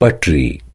poetry